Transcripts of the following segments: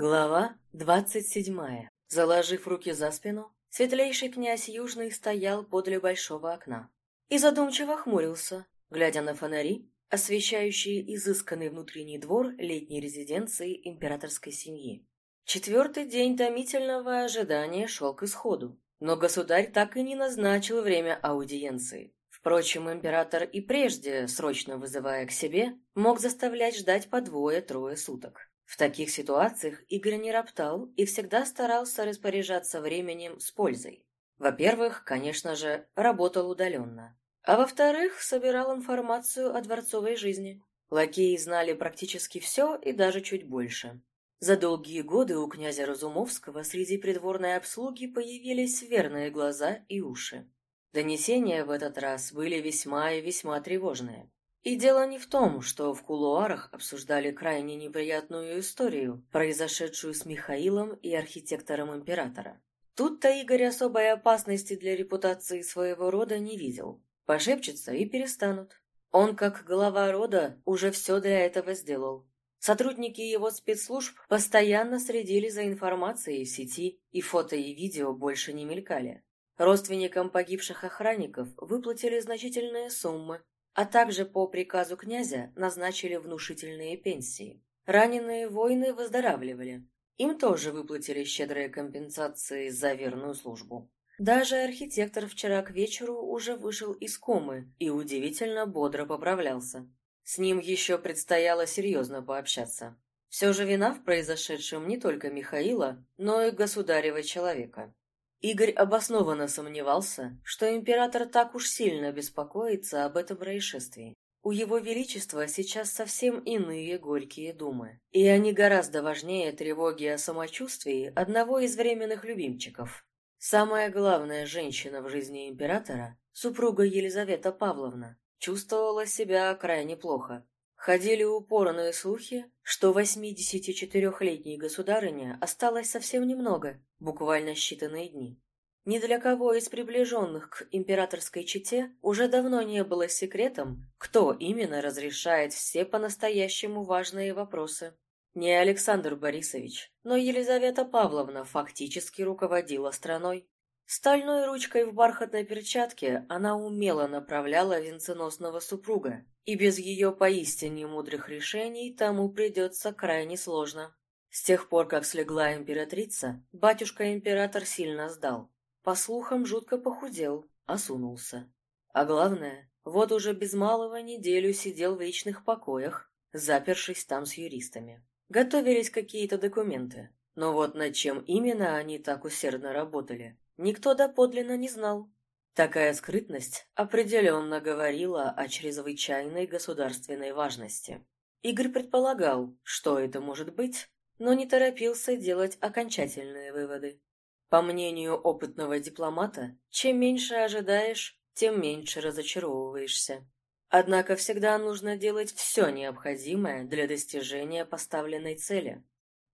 Глава двадцать седьмая. Заложив руки за спину, светлейший князь Южный стоял подле большого окна и задумчиво хмурился, глядя на фонари, освещающие изысканный внутренний двор летней резиденции императорской семьи. Четвертый день томительного ожидания шел к исходу, но государь так и не назначил время аудиенции. Впрочем, император и прежде, срочно вызывая к себе, мог заставлять ждать по двое-трое суток. В таких ситуациях Игорь не роптал и всегда старался распоряжаться временем с пользой. Во-первых, конечно же, работал удаленно. А во-вторых, собирал информацию о дворцовой жизни. Лакеи знали практически все и даже чуть больше. За долгие годы у князя Разумовского среди придворной обслуги появились верные глаза и уши. Донесения в этот раз были весьма и весьма тревожные. И дело не в том, что в кулуарах обсуждали крайне неприятную историю, произошедшую с Михаилом и архитектором императора. Тут-то Игорь особой опасности для репутации своего рода не видел. Пошепчутся и перестанут. Он, как глава рода, уже все для этого сделал. Сотрудники его спецслужб постоянно следили за информацией в сети, и фото и видео больше не мелькали. Родственникам погибших охранников выплатили значительные суммы, а также по приказу князя назначили внушительные пенсии. Раненые воины выздоравливали. Им тоже выплатили щедрые компенсации за верную службу. Даже архитектор вчера к вечеру уже вышел из комы и удивительно бодро поправлялся. С ним еще предстояло серьезно пообщаться. Все же вина в произошедшем не только Михаила, но и государева человека. Игорь обоснованно сомневался, что император так уж сильно беспокоится об этом происшествии. У его величества сейчас совсем иные горькие думы, и они гораздо важнее тревоги о самочувствии одного из временных любимчиков. Самая главная женщина в жизни императора, супруга Елизавета Павловна, чувствовала себя крайне плохо. Ходили упорные слухи, что 84-летней государыня осталось совсем немного, буквально считанные дни. Ни для кого из приближенных к императорской чете уже давно не было секретом, кто именно разрешает все по-настоящему важные вопросы. Не Александр Борисович, но Елизавета Павловна фактически руководила страной. Стальной ручкой в бархатной перчатке она умело направляла венценосного супруга, и без ее поистине мудрых решений тому придется крайне сложно. С тех пор, как слегла императрица, батюшка-император сильно сдал. По слухам, жутко похудел, осунулся. А главное, вот уже без малого неделю сидел в личных покоях, запершись там с юристами. Готовились какие-то документы, но вот над чем именно они так усердно работали, никто доподлинно не знал. Такая скрытность определенно говорила о чрезвычайной государственной важности. Игорь предполагал, что это может быть, но не торопился делать окончательные выводы. По мнению опытного дипломата, чем меньше ожидаешь, тем меньше разочаровываешься. Однако всегда нужно делать все необходимое для достижения поставленной цели.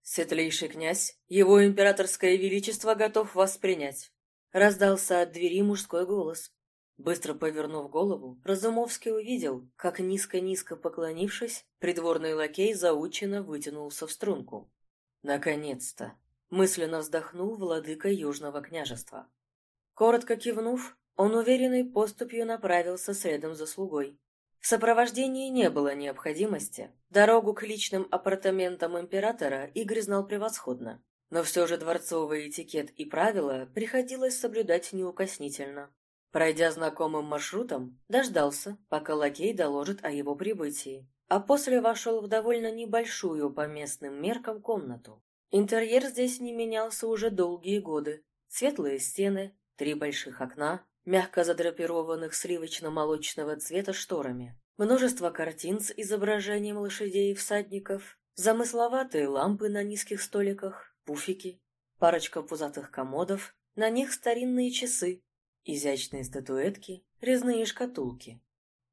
Светлейший князь, его императорское величество готов вас принять. Раздался от двери мужской голос. Быстро повернув голову, Разумовский увидел, как низко-низко поклонившись, придворный лакей заученно вытянулся в струнку. Наконец-то! Мысленно вздохнул владыка Южного княжества. Коротко кивнув, он уверенной поступью направился следом за слугой. В сопровождении не было необходимости. Дорогу к личным апартаментам императора Игорь знал превосходно. Но все же дворцовый этикет и правила приходилось соблюдать неукоснительно. Пройдя знакомым маршрутом, дождался, пока лакей доложит о его прибытии, а после вошел в довольно небольшую по местным меркам комнату. Интерьер здесь не менялся уже долгие годы. Светлые стены, три больших окна, мягко задрапированных сливочно-молочного цвета шторами, множество картин с изображением лошадей и всадников, замысловатые лампы на низких столиках, пуфики, парочка пузатых комодов, на них старинные часы, изящные статуэтки, резные шкатулки.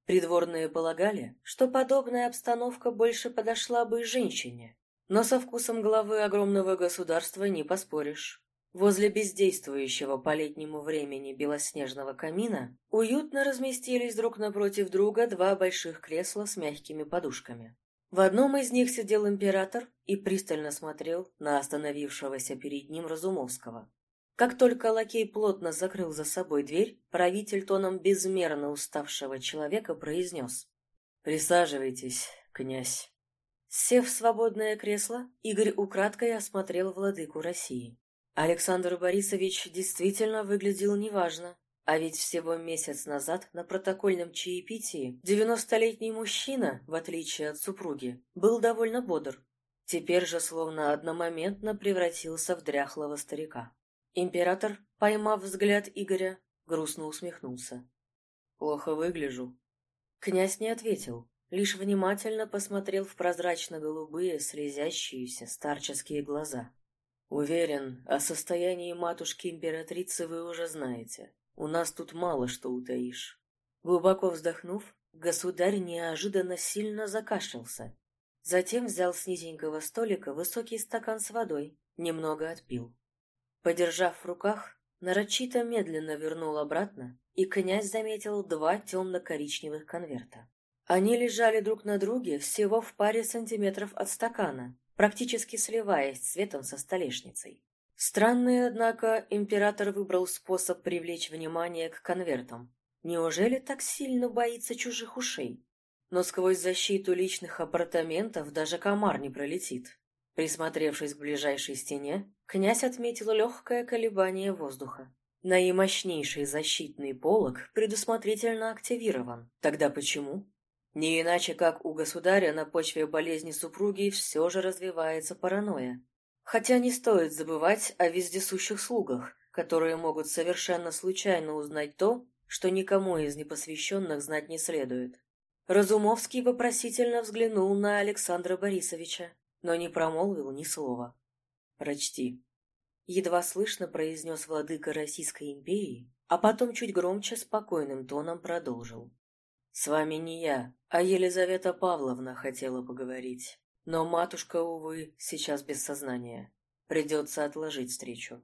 Придворные полагали, что подобная обстановка больше подошла бы женщине, но со вкусом главы огромного государства не поспоришь. Возле бездействующего по летнему времени белоснежного камина уютно разместились друг напротив друга два больших кресла с мягкими подушками. В одном из них сидел император и пристально смотрел на остановившегося перед ним Разумовского. Как только лакей плотно закрыл за собой дверь, правитель тоном безмерно уставшего человека произнес «Присаживайтесь, князь». Сев в свободное кресло, Игорь украдкой осмотрел владыку России. Александр Борисович действительно выглядел неважно, а ведь всего месяц назад на протокольном чаепитии девяностолетний мужчина, в отличие от супруги, был довольно бодр. Теперь же словно одномоментно превратился в дряхлого старика. Император, поймав взгляд Игоря, грустно усмехнулся. «Плохо выгляжу». Князь не ответил, лишь внимательно посмотрел в прозрачно-голубые, слезящиеся старческие глаза. «Уверен, о состоянии матушки-императрицы вы уже знаете. У нас тут мало что утаишь. Глубоко вздохнув, государь неожиданно сильно закашлялся. Затем взял с низенького столика высокий стакан с водой, немного отпил. Подержав в руках, нарочито медленно вернул обратно, и князь заметил два темно-коричневых конверта. Они лежали друг на друге всего в паре сантиметров от стакана, практически сливаясь цветом со столешницей. Странный, однако, император выбрал способ привлечь внимание к конвертам. Неужели так сильно боится чужих ушей? Но сквозь защиту личных апартаментов даже комар не пролетит. Присмотревшись к ближайшей стене, князь отметил легкое колебание воздуха. Наимощнейший защитный полог предусмотрительно активирован. Тогда почему? Не иначе, как у государя на почве болезни супруги все же развивается паранойя. Хотя не стоит забывать о вездесущих слугах, которые могут совершенно случайно узнать то, что никому из непосвященных знать не следует. Разумовский вопросительно взглянул на Александра Борисовича, но не промолвил ни слова. «Прочти», — едва слышно произнес владыка Российской империи, а потом чуть громче спокойным тоном продолжил. «С вами не я, а Елизавета Павловна хотела поговорить». Но матушка, увы, сейчас без сознания. Придется отложить встречу.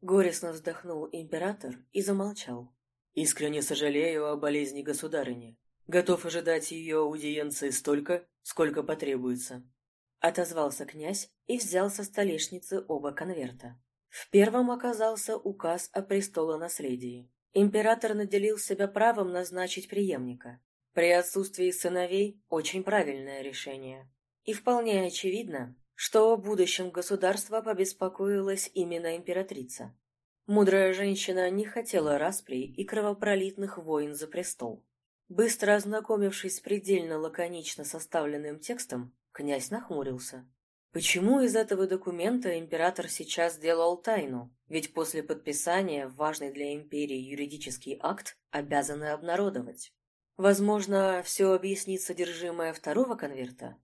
Горестно вздохнул император и замолчал. Искренне сожалею о болезни государыни. Готов ожидать ее аудиенции столько, сколько потребуется. Отозвался князь и взял со столешницы оба конверта. В первом оказался указ о престолонаследии. Император наделил себя правом назначить преемника. При отсутствии сыновей – очень правильное решение. И вполне очевидно, что о будущем государства побеспокоилась именно императрица. Мудрая женщина не хотела распри и кровопролитных войн за престол. Быстро ознакомившись с предельно лаконично составленным текстом, князь нахмурился. Почему из этого документа император сейчас сделал тайну? Ведь после подписания важный для империи юридический акт обязаны обнародовать. Возможно, все объяснит содержимое второго конверта,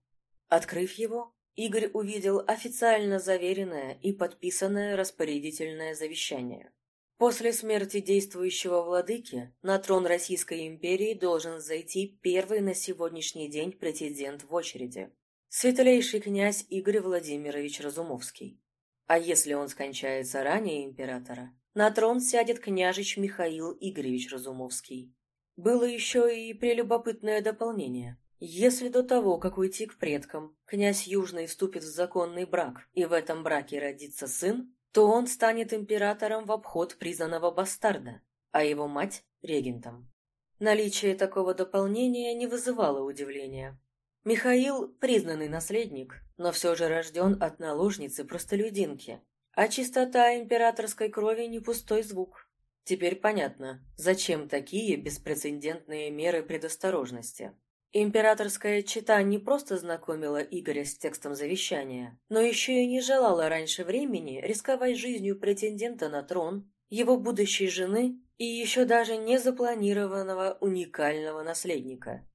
Открыв его, Игорь увидел официально заверенное и подписанное распорядительное завещание. После смерти действующего владыки на трон Российской империи должен зайти первый на сегодняшний день претендент в очереди – светлейший князь Игорь Владимирович Разумовский. А если он скончается ранее императора, на трон сядет княжич Михаил Игоревич Разумовский. Было еще и прелюбопытное дополнение. Если до того, как уйти к предкам, князь Южный вступит в законный брак, и в этом браке родится сын, то он станет императором в обход признанного бастарда, а его мать – регентом. Наличие такого дополнения не вызывало удивления. Михаил – признанный наследник, но все же рожден от наложницы-простолюдинки, а чистота императорской крови не пустой звук. Теперь понятно, зачем такие беспрецедентные меры предосторожности. Императорская чита не просто знакомила Игоря с текстом завещания, но еще и не желала раньше времени рисковать жизнью претендента на трон, его будущей жены и еще даже незапланированного уникального наследника.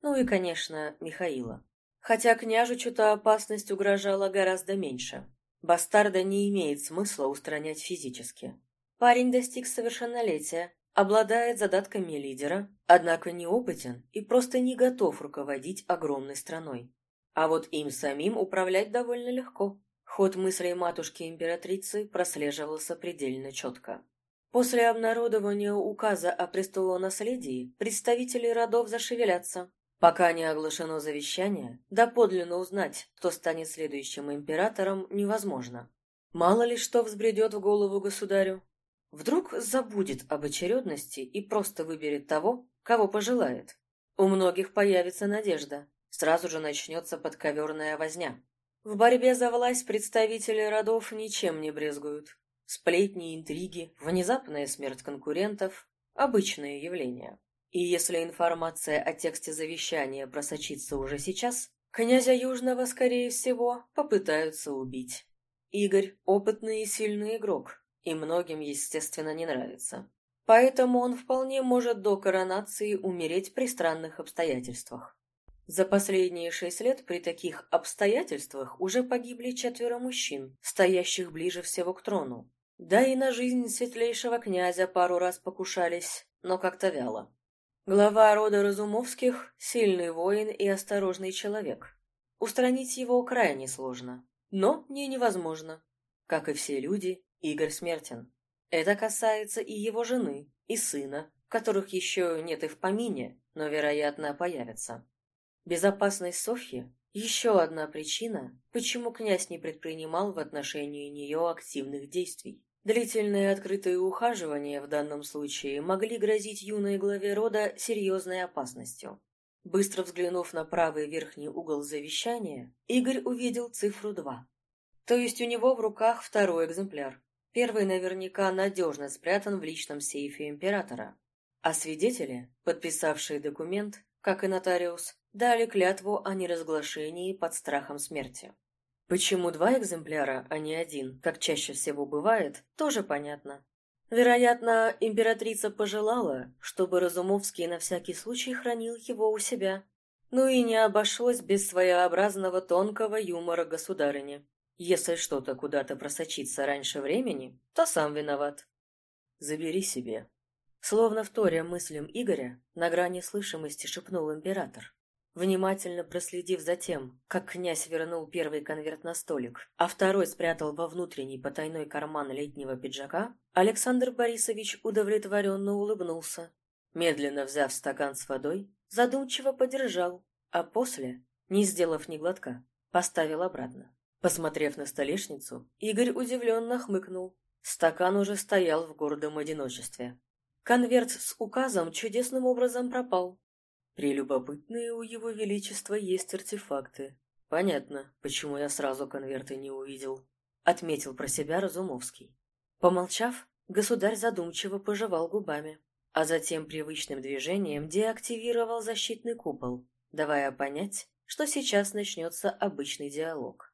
Ну и, конечно, Михаила. Хотя княжичу-то опасность угрожала гораздо меньше. Бастарда не имеет смысла устранять физически. Парень достиг совершеннолетия, Обладает задатками лидера, однако неопытен и просто не готов руководить огромной страной. А вот им самим управлять довольно легко. Ход мыслей матушки-императрицы прослеживался предельно четко. После обнародования указа о престолонаследии представители родов зашевелятся. Пока не оглашено завещание, доподлинно узнать, кто станет следующим императором, невозможно. Мало ли что взбредет в голову государю. Вдруг забудет об очередности и просто выберет того, кого пожелает. У многих появится надежда. Сразу же начнется подковерная возня. В борьбе за власть представители родов ничем не брезгуют. Сплетни, интриги, внезапная смерть конкурентов – обычные явления. И если информация о тексте завещания просочится уже сейчас, князя Южного, скорее всего, попытаются убить. Игорь – опытный и сильный игрок, и многим, естественно, не нравится. Поэтому он вполне может до коронации умереть при странных обстоятельствах. За последние шесть лет при таких обстоятельствах уже погибли четверо мужчин, стоящих ближе всего к трону. Да и на жизнь светлейшего князя пару раз покушались, но как-то вяло. Глава рода Разумовских – сильный воин и осторожный человек. Устранить его крайне сложно, но не невозможно. Как и все люди, Игорь смертен. Это касается и его жены, и сына, которых еще нет и в помине, но, вероятно, появятся. Безопасность Софьи – еще одна причина, почему князь не предпринимал в отношении нее активных действий. Длительные открытые ухаживания в данном случае могли грозить юной главе рода серьезной опасностью. Быстро взглянув на правый верхний угол завещания, Игорь увидел цифру 2. То есть у него в руках второй экземпляр. Первый наверняка надежно спрятан в личном сейфе императора. А свидетели, подписавшие документ, как и нотариус, дали клятву о неразглашении под страхом смерти. Почему два экземпляра, а не один, как чаще всего бывает, тоже понятно. Вероятно, императрица пожелала, чтобы Разумовский на всякий случай хранил его у себя. Ну и не обошлось без своеобразного тонкого юмора государыни. Если что-то куда-то просочится раньше времени, то сам виноват. «Забери себе». Словно вторя мыслям Игоря, на грани слышимости шепнул император. Внимательно проследив за тем, как князь вернул первый конверт на столик, а второй спрятал во внутренний потайной карман летнего пиджака, Александр Борисович удовлетворенно улыбнулся. Медленно взяв стакан с водой, задумчиво подержал, а после, не сделав ни глотка, поставил обратно. Посмотрев на столешницу, Игорь удивленно хмыкнул. Стакан уже стоял в гордом одиночестве. Конверт с указом чудесным образом пропал, Прелюбопытные у его величества есть артефакты. Понятно, почему я сразу конверты не увидел. Отметил про себя Разумовский. Помолчав, государь задумчиво пожевал губами, а затем привычным движением деактивировал защитный купол, давая понять, что сейчас начнется обычный диалог.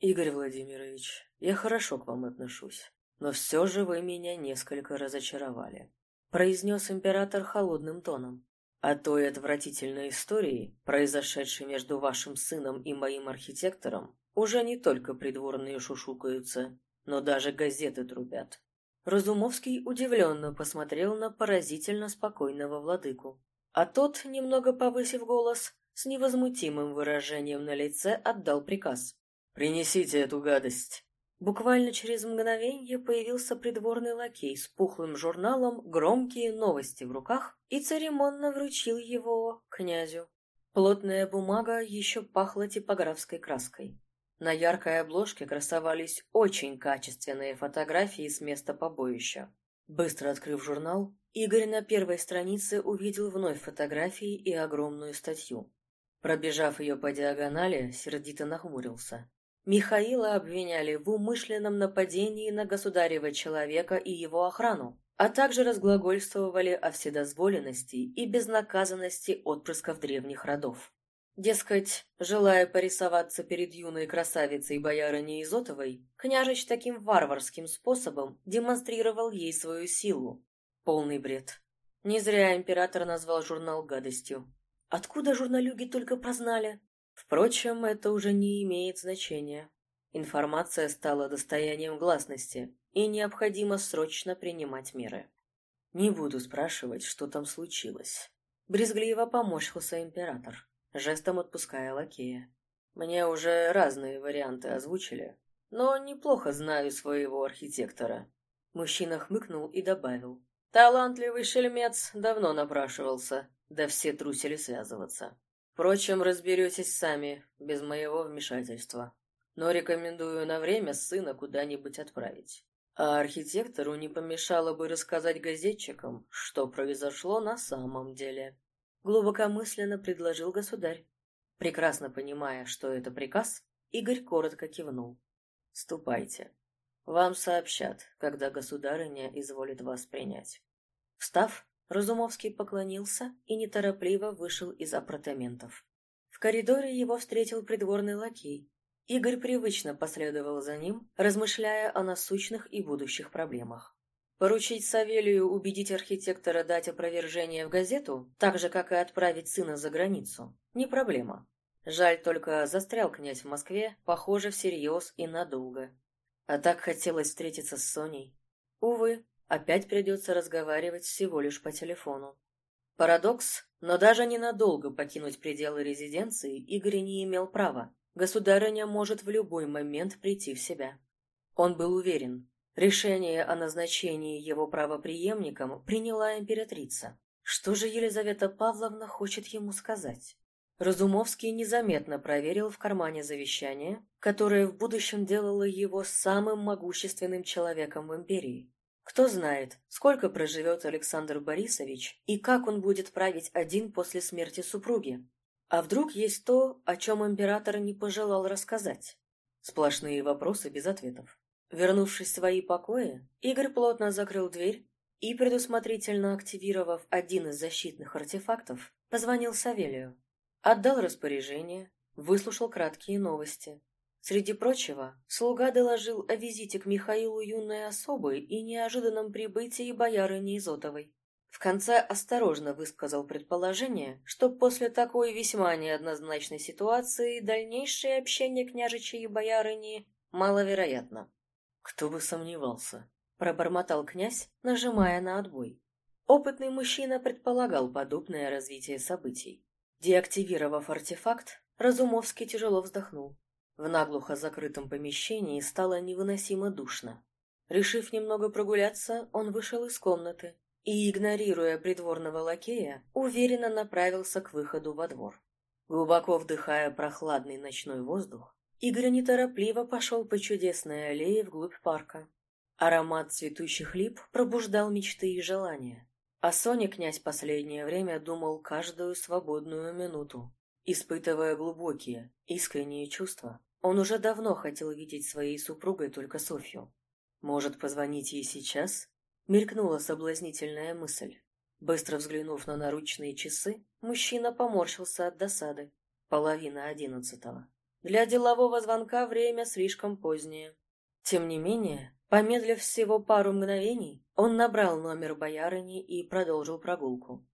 «Игорь Владимирович, я хорошо к вам отношусь, но все же вы меня несколько разочаровали», произнес император холодным тоном. О той отвратительной истории, произошедшей между вашим сыном и моим архитектором, уже не только придворные шушукаются, но даже газеты трубят. Разумовский удивленно посмотрел на поразительно спокойного владыку. А тот, немного повысив голос, с невозмутимым выражением на лице отдал приказ. «Принесите эту гадость!» Буквально через мгновение появился придворный лакей с пухлым журналом «Громкие новости» в руках и церемонно вручил его князю. Плотная бумага еще пахла типографской краской. На яркой обложке красовались очень качественные фотографии с места побоища. Быстро открыв журнал, Игорь на первой странице увидел вновь фотографии и огромную статью. Пробежав ее по диагонали, сердито нахмурился. Михаила обвиняли в умышленном нападении на государева человека и его охрану, а также разглагольствовали о вседозволенности и безнаказанности отпрысков древних родов. Дескать, желая порисоваться перед юной красавицей боярыней Изотовой, княжич таким варварским способом демонстрировал ей свою силу. Полный бред. Не зря император назвал журнал гадостью. Откуда журналюги только прознали? Впрочем, это уже не имеет значения. Информация стала достоянием гласности, и необходимо срочно принимать меры. Не буду спрашивать, что там случилось. Брезгливо поморщился император, жестом отпуская лакея. Мне уже разные варианты озвучили, но неплохо знаю своего архитектора. Мужчина хмыкнул и добавил. Талантливый шельмец давно напрашивался, да все трусили связываться. Впрочем, разберетесь сами, без моего вмешательства. Но рекомендую на время сына куда-нибудь отправить. А архитектору не помешало бы рассказать газетчикам, что произошло на самом деле. Глубокомысленно предложил государь. Прекрасно понимая, что это приказ, Игорь коротко кивнул. «Ступайте. Вам сообщат, когда государыня изволит вас принять». Встав, Разумовский поклонился и неторопливо вышел из апартаментов. В коридоре его встретил придворный лакей. Игорь привычно последовал за ним, размышляя о насущных и будущих проблемах. Поручить Савелию убедить архитектора дать опровержение в газету, так же, как и отправить сына за границу, не проблема. Жаль только, застрял князь в Москве, похоже, всерьез и надолго. А так хотелось встретиться с Соней. Увы, Опять придется разговаривать всего лишь по телефону. Парадокс, но даже ненадолго покинуть пределы резиденции Игорь не имел права. Государыня может в любой момент прийти в себя. Он был уверен, решение о назначении его правопреемником приняла императрица. Что же Елизавета Павловна хочет ему сказать? Разумовский незаметно проверил в кармане завещание, которое в будущем делало его самым могущественным человеком в империи. Кто знает, сколько проживет Александр Борисович и как он будет править один после смерти супруги. А вдруг есть то, о чем император не пожелал рассказать? Сплошные вопросы без ответов. Вернувшись в свои покои, Игорь плотно закрыл дверь и, предусмотрительно активировав один из защитных артефактов, позвонил Савелию. Отдал распоряжение, выслушал краткие новости, Среди прочего, слуга доложил о визите к Михаилу юной особы и неожиданном прибытии боярыни Изотовой. В конце осторожно высказал предположение, что после такой весьма неоднозначной ситуации дальнейшее общение княжичей и боярыни маловероятно. «Кто бы сомневался», — пробормотал князь, нажимая на отбой. Опытный мужчина предполагал подобное развитие событий. Деактивировав артефакт, Разумовский тяжело вздохнул. В наглухо закрытом помещении стало невыносимо душно. Решив немного прогуляться, он вышел из комнаты и, игнорируя придворного лакея, уверенно направился к выходу во двор. Глубоко вдыхая прохладный ночной воздух, Игорь неторопливо пошел по чудесной аллее вглубь парка. Аромат цветущих лип пробуждал мечты и желания. О Соне князь последнее время думал каждую свободную минуту, испытывая глубокие, искренние чувства. Он уже давно хотел видеть своей супругой только Софью. Может, позвонить ей сейчас? Мелькнула соблазнительная мысль. Быстро взглянув на наручные часы, мужчина поморщился от досады. Половина одиннадцатого. Для делового звонка время слишком позднее. Тем не менее, помедлив всего пару мгновений, он набрал номер боярыни и продолжил прогулку.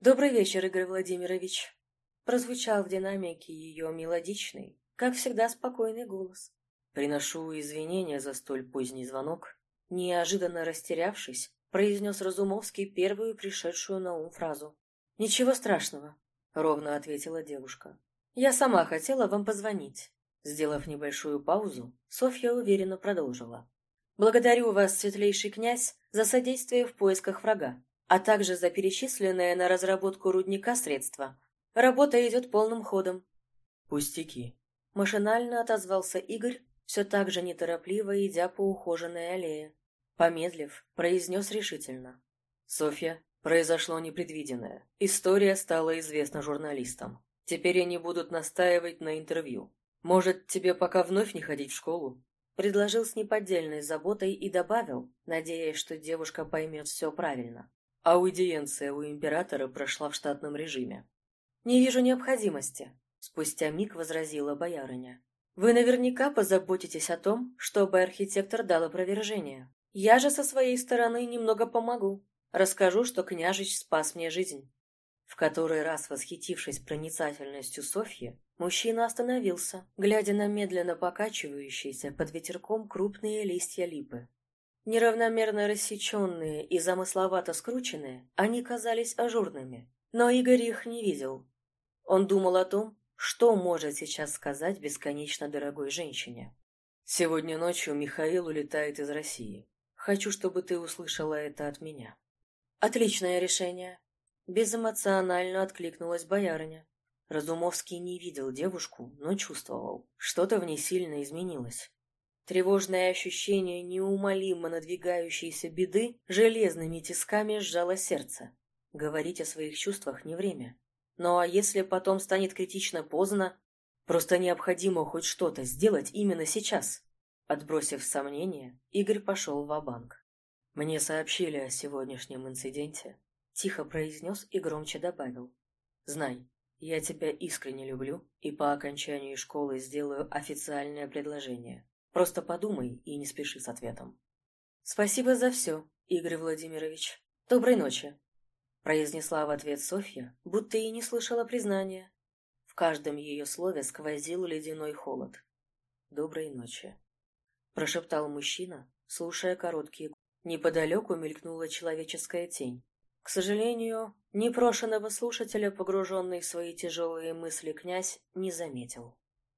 «Добрый вечер, Игорь Владимирович!» Прозвучал в динамике ее мелодичный, как всегда, спокойный голос. «Приношу извинения за столь поздний звонок». Неожиданно растерявшись, произнес Разумовский первую пришедшую на ум фразу. «Ничего страшного», — ровно ответила девушка. «Я сама хотела вам позвонить». Сделав небольшую паузу, Софья уверенно продолжила. «Благодарю вас, светлейший князь, за содействие в поисках врага, а также за перечисленное на разработку рудника средства. Работа идет полным ходом». «Пустяки», Машинально отозвался Игорь, все так же неторопливо идя по ухоженной аллее. Помедлив, произнес решительно. «Софья, произошло непредвиденное. История стала известна журналистам. Теперь они будут настаивать на интервью. Может, тебе пока вновь не ходить в школу?» Предложил с неподдельной заботой и добавил, надеясь, что девушка поймет все правильно. Аудиенция у императора прошла в штатном режиме. «Не вижу необходимости», Спустя миг возразила боярыня. «Вы наверняка позаботитесь о том, чтобы архитектор дал опровержение. Я же со своей стороны немного помогу. Расскажу, что княжич спас мне жизнь». В который раз восхитившись проницательностью Софьи, мужчина остановился, глядя на медленно покачивающиеся под ветерком крупные листья липы. Неравномерно рассеченные и замысловато скрученные, они казались ажурными, но Игорь их не видел. Он думал о том, что может сейчас сказать бесконечно дорогой женщине? Сегодня ночью Михаил улетает из России. Хочу, чтобы ты услышала это от меня. Отличное решение. Безэмоционально откликнулась боярыня. Разумовский не видел девушку, но чувствовал, что-то в ней сильно изменилось. Тревожное ощущение неумолимо надвигающейся беды железными тисками сжало сердце. Говорить о своих чувствах не время. Ну а если потом станет критично поздно, просто необходимо хоть что-то сделать именно сейчас. Отбросив сомнения, Игорь пошел в банк «Мне сообщили о сегодняшнем инциденте», — тихо произнес и громче добавил. «Знай, я тебя искренне люблю и по окончании школы сделаю официальное предложение. Просто подумай и не спеши с ответом. Спасибо за все, Игорь Владимирович. Доброй ночи. Произнесла в ответ Софья, будто и не слышала признания. В каждом ее слове сквозил ледяной холод. Доброй ночи. Прошептал мужчина, слушая короткие Неподалеку мелькнула человеческая тень. К сожалению, непрошенного слушателя, погруженный в свои тяжелые мысли князь, не заметил.